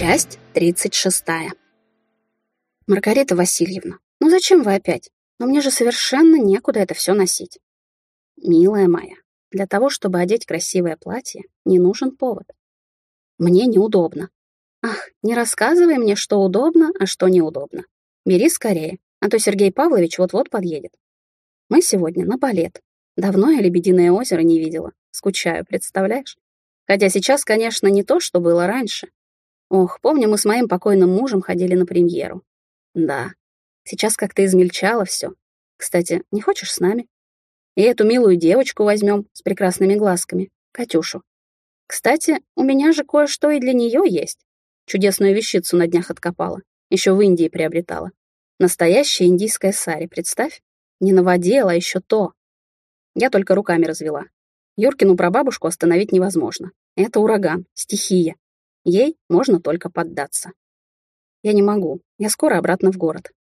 Часть 36. Маргарита Васильевна, ну зачем вы опять? Но мне же совершенно некуда это все носить. Милая моя, для того, чтобы одеть красивое платье, не нужен повод. Мне неудобно. Ах, не рассказывай мне, что удобно, а что неудобно. Бери скорее, а то Сергей Павлович вот-вот подъедет. Мы сегодня на балет. Давно я «Лебединое озеро» не видела. Скучаю, представляешь? Хотя сейчас, конечно, не то, что было раньше. Ох, помню, мы с моим покойным мужем ходили на премьеру. Да, сейчас как-то измельчало все. Кстати, не хочешь с нами? И эту милую девочку возьмем с прекрасными глазками, Катюшу. Кстати, у меня же кое-что и для нее есть. Чудесную вещицу на днях откопала. Еще в Индии приобретала. Настоящая индийская сари, представь. Не наводила, а еще то. Я только руками развела. Юркину прабабушку остановить невозможно. Это ураган, стихия. Ей можно только поддаться. Я не могу. Я скоро обратно в город.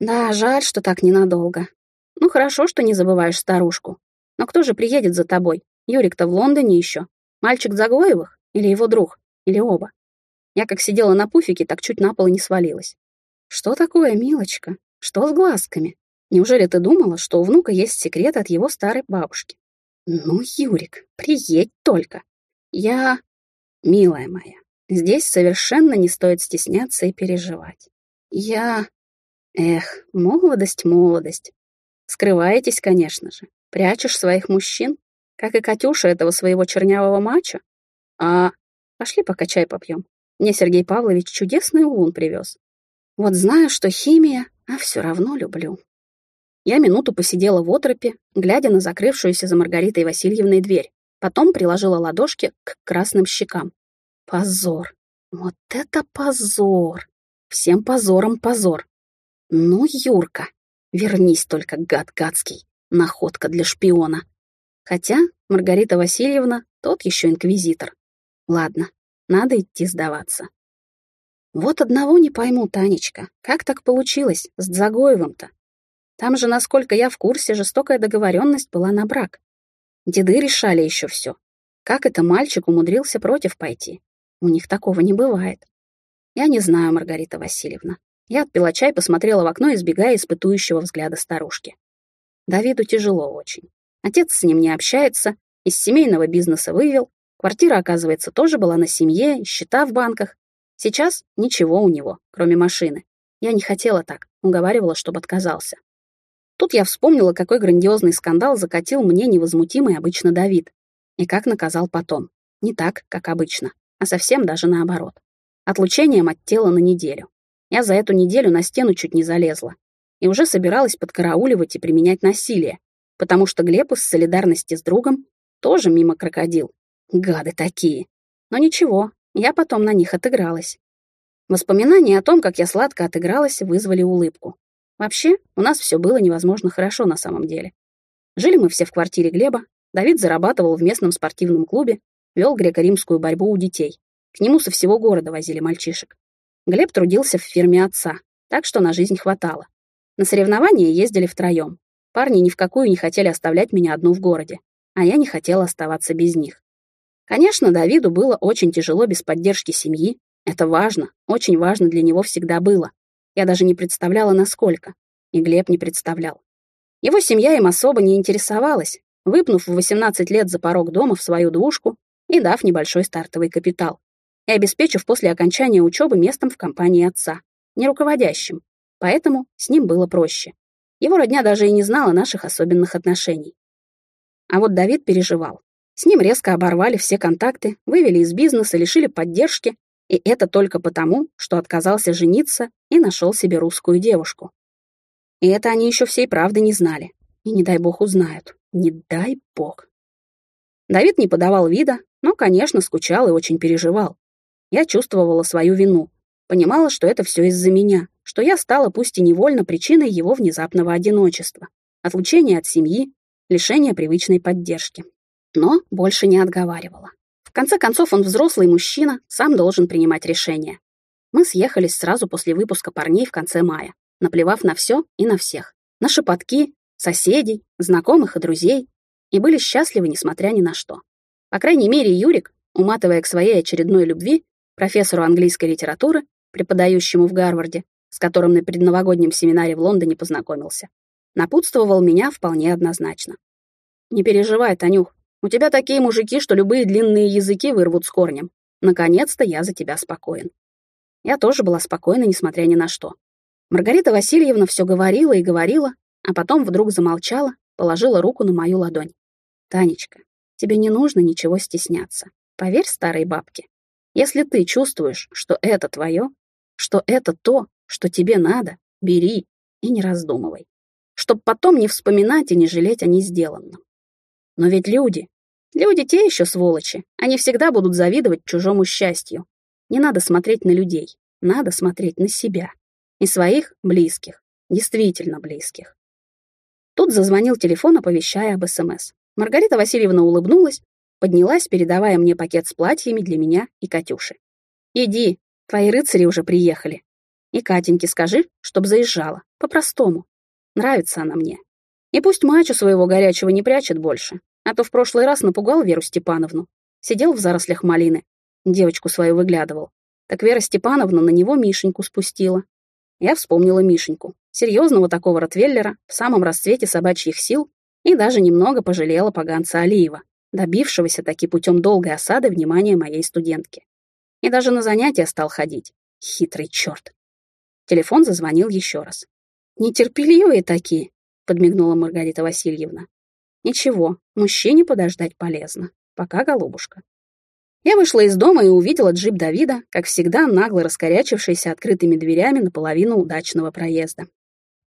Да, жаль, что так ненадолго. Ну, хорошо, что не забываешь старушку. Но кто же приедет за тобой? Юрик-то в Лондоне еще. Мальчик Загоевых? Или его друг? Или оба? Я как сидела на пуфике, так чуть на пол не свалилась. Что такое, милочка? Что с глазками? Неужели ты думала, что у внука есть секрет от его старой бабушки? Ну, Юрик, приедь только. Я... Милая моя, Здесь совершенно не стоит стесняться и переживать. Я... Эх, молодость, молодость. Скрываетесь, конечно же. Прячешь своих мужчин, как и Катюша этого своего чернявого мачо. А пошли пока чай попьем. Мне Сергей Павлович чудесный улун привез. Вот знаю, что химия, а все равно люблю. Я минуту посидела в отропе, глядя на закрывшуюся за Маргаритой Васильевной дверь. Потом приложила ладошки к красным щекам. Позор. Вот это позор. Всем позором позор. Ну, Юрка, вернись только, гад гадский. Находка для шпиона. Хотя Маргарита Васильевна тот еще инквизитор. Ладно, надо идти сдаваться. Вот одного не пойму, Танечка, как так получилось с Дзагоевым-то? Там же, насколько я в курсе, жестокая договоренность была на брак. Деды решали еще все. Как это мальчик умудрился против пойти? У них такого не бывает. Я не знаю, Маргарита Васильевна. Я отпила чай, посмотрела в окно, избегая испытующего взгляда старушки. Давиду тяжело очень. Отец с ним не общается, из семейного бизнеса вывел, квартира, оказывается, тоже была на семье, счета в банках. Сейчас ничего у него, кроме машины. Я не хотела так, уговаривала, чтобы отказался. Тут я вспомнила, какой грандиозный скандал закатил мне невозмутимый обычно Давид. И как наказал потом. Не так, как обычно а совсем даже наоборот. Отлучением от тела на неделю. Я за эту неделю на стену чуть не залезла. И уже собиралась подкарауливать и применять насилие, потому что Глеб из солидарности с другом тоже мимо крокодил. Гады такие. Но ничего, я потом на них отыгралась. Воспоминания о том, как я сладко отыгралась, вызвали улыбку. Вообще, у нас все было невозможно хорошо на самом деле. Жили мы все в квартире Глеба, Давид зарабатывал в местном спортивном клубе, вел греко-римскую борьбу у детей. К нему со всего города возили мальчишек. Глеб трудился в фирме отца, так что на жизнь хватало. На соревнования ездили втроем. Парни ни в какую не хотели оставлять меня одну в городе, а я не хотела оставаться без них. Конечно, Давиду было очень тяжело без поддержки семьи. Это важно, очень важно для него всегда было. Я даже не представляла, насколько. И Глеб не представлял. Его семья им особо не интересовалась. Выпнув в 18 лет за порог дома в свою двушку, и дав небольшой стартовый капитал, и обеспечив после окончания учебы местом в компании отца, не руководящим, поэтому с ним было проще. Его родня даже и не знала наших особенных отношений. А вот Давид переживал. С ним резко оборвали все контакты, вывели из бизнеса, лишили поддержки, и это только потому, что отказался жениться и нашел себе русскую девушку. И это они еще всей правды не знали. И не дай бог узнают. Не дай бог. Давид не подавал вида, но, конечно, скучал и очень переживал. Я чувствовала свою вину, понимала, что это все из-за меня, что я стала пусть и невольно причиной его внезапного одиночества, отлучения от семьи, лишения привычной поддержки. Но больше не отговаривала. В конце концов, он взрослый мужчина, сам должен принимать решения. Мы съехались сразу после выпуска парней в конце мая, наплевав на все и на всех. На шепотки, соседей, знакомых и друзей, и были счастливы, несмотря ни на что. По крайней мере, Юрик, уматывая к своей очередной любви, профессору английской литературы, преподающему в Гарварде, с которым на предновогоднем семинаре в Лондоне познакомился. Напутствовал меня вполне однозначно. «Не переживай, Танюх, у тебя такие мужики, что любые длинные языки вырвут с корнем. Наконец-то я за тебя спокоен». Я тоже была спокойна, несмотря ни на что. Маргарита Васильевна все говорила и говорила, а потом вдруг замолчала, положила руку на мою ладонь. «Танечка, тебе не нужно ничего стесняться. Поверь старой бабке. Если ты чувствуешь, что это твое, что это то, что тебе надо, бери и не раздумывай. Чтоб потом не вспоминать и не жалеть о несделанном. Но ведь люди, люди те еще сволочи, они всегда будут завидовать чужому счастью. Не надо смотреть на людей, надо смотреть на себя. И своих близких, действительно близких. Тут зазвонил телефон, оповещая об СМС. Маргарита Васильевна улыбнулась, поднялась, передавая мне пакет с платьями для меня и Катюши. «Иди, твои рыцари уже приехали. И Катеньке скажи, чтоб заезжала, по-простому. Нравится она мне. И пусть мачу своего горячего не прячет больше, а то в прошлый раз напугал Веру Степановну. Сидел в зарослях малины, девочку свою выглядывал. Так Вера Степановна на него Мишеньку спустила. Я вспомнила Мишеньку, серьезного такого ротвеллера, в самом расцвете собачьих сил, и даже немного пожалела поганца Алиева, добившегося таки путем долгой осады внимания моей студентки. И даже на занятия стал ходить. Хитрый черт. Телефон зазвонил еще раз. «Нетерпеливые такие», — подмигнула Маргарита Васильевна. «Ничего, мужчине подождать полезно. Пока, голубушка». Я вышла из дома и увидела джип Давида, как всегда, нагло раскорячившийся открытыми дверями наполовину удачного проезда.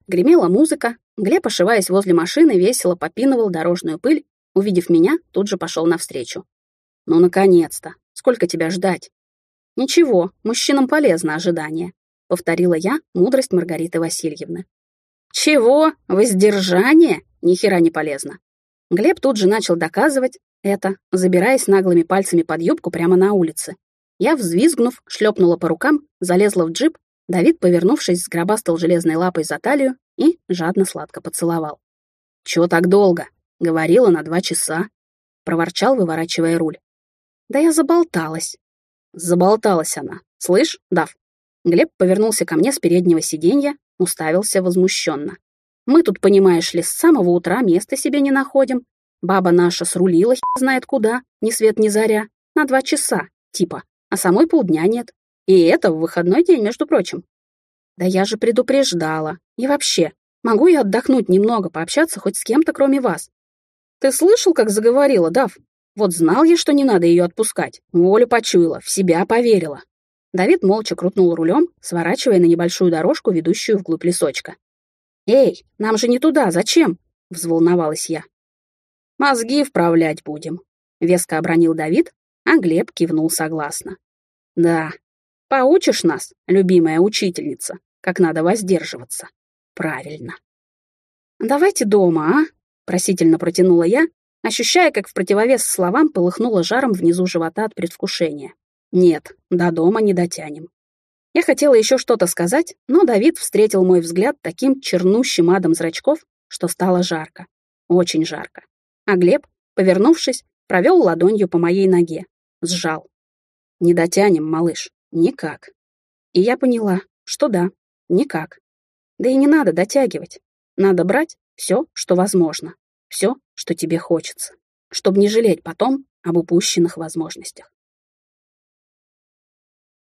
Гремела музыка, Глеб, ошиваясь возле машины, весело попинывал дорожную пыль, увидев меня, тут же пошел навстречу. «Ну, наконец-то! Сколько тебя ждать?» «Ничего, мужчинам полезно ожидание», — повторила я мудрость Маргариты Васильевны. «Чего? Воздержание? Ни хера не полезно». Глеб тут же начал доказывать, это, забираясь наглыми пальцами под юбку прямо на улице. Я, взвизгнув, шлепнула по рукам, залезла в джип, Давид, повернувшись, сгробастал железной лапой за талию и жадно сладко поцеловал. «Чего так долго?» — говорила на два часа. Проворчал, выворачивая руль. «Да я заболталась». Заболталась она. «Слышь, Дав?» Глеб повернулся ко мне с переднего сиденья, уставился возмущенно. «Мы тут, понимаешь ли, с самого утра места себе не находим. Баба наша срулила, знает куда, ни свет ни заря, на два часа, типа, а самой полдня нет. И это в выходной день, между прочим. Да я же предупреждала. И вообще, могу я отдохнуть немного, пообщаться хоть с кем-то, кроме вас? Ты слышал, как заговорила, Дав? Вот знал я, что не надо ее отпускать. Волю почуяла, в себя поверила. Давид молча крутнул рулем, сворачивая на небольшую дорожку, ведущую вглубь лесочка. «Эй, нам же не туда, зачем?» — взволновалась я. «Мозги вправлять будем», — веско обронил Давид, а Глеб кивнул согласно. «Да, поучишь нас, любимая учительница, как надо воздерживаться. Правильно». «Давайте дома, а?» — просительно протянула я, ощущая, как в противовес словам полыхнуло жаром внизу живота от предвкушения. «Нет, до дома не дотянем». Я хотела еще что-то сказать, но Давид встретил мой взгляд таким чернущим адом зрачков, что стало жарко. Очень жарко а Глеб, повернувшись, провел ладонью по моей ноге, сжал. «Не дотянем, малыш, никак». И я поняла, что да, никак. Да и не надо дотягивать. Надо брать все, что возможно, все, что тебе хочется, чтобы не жалеть потом об упущенных возможностях.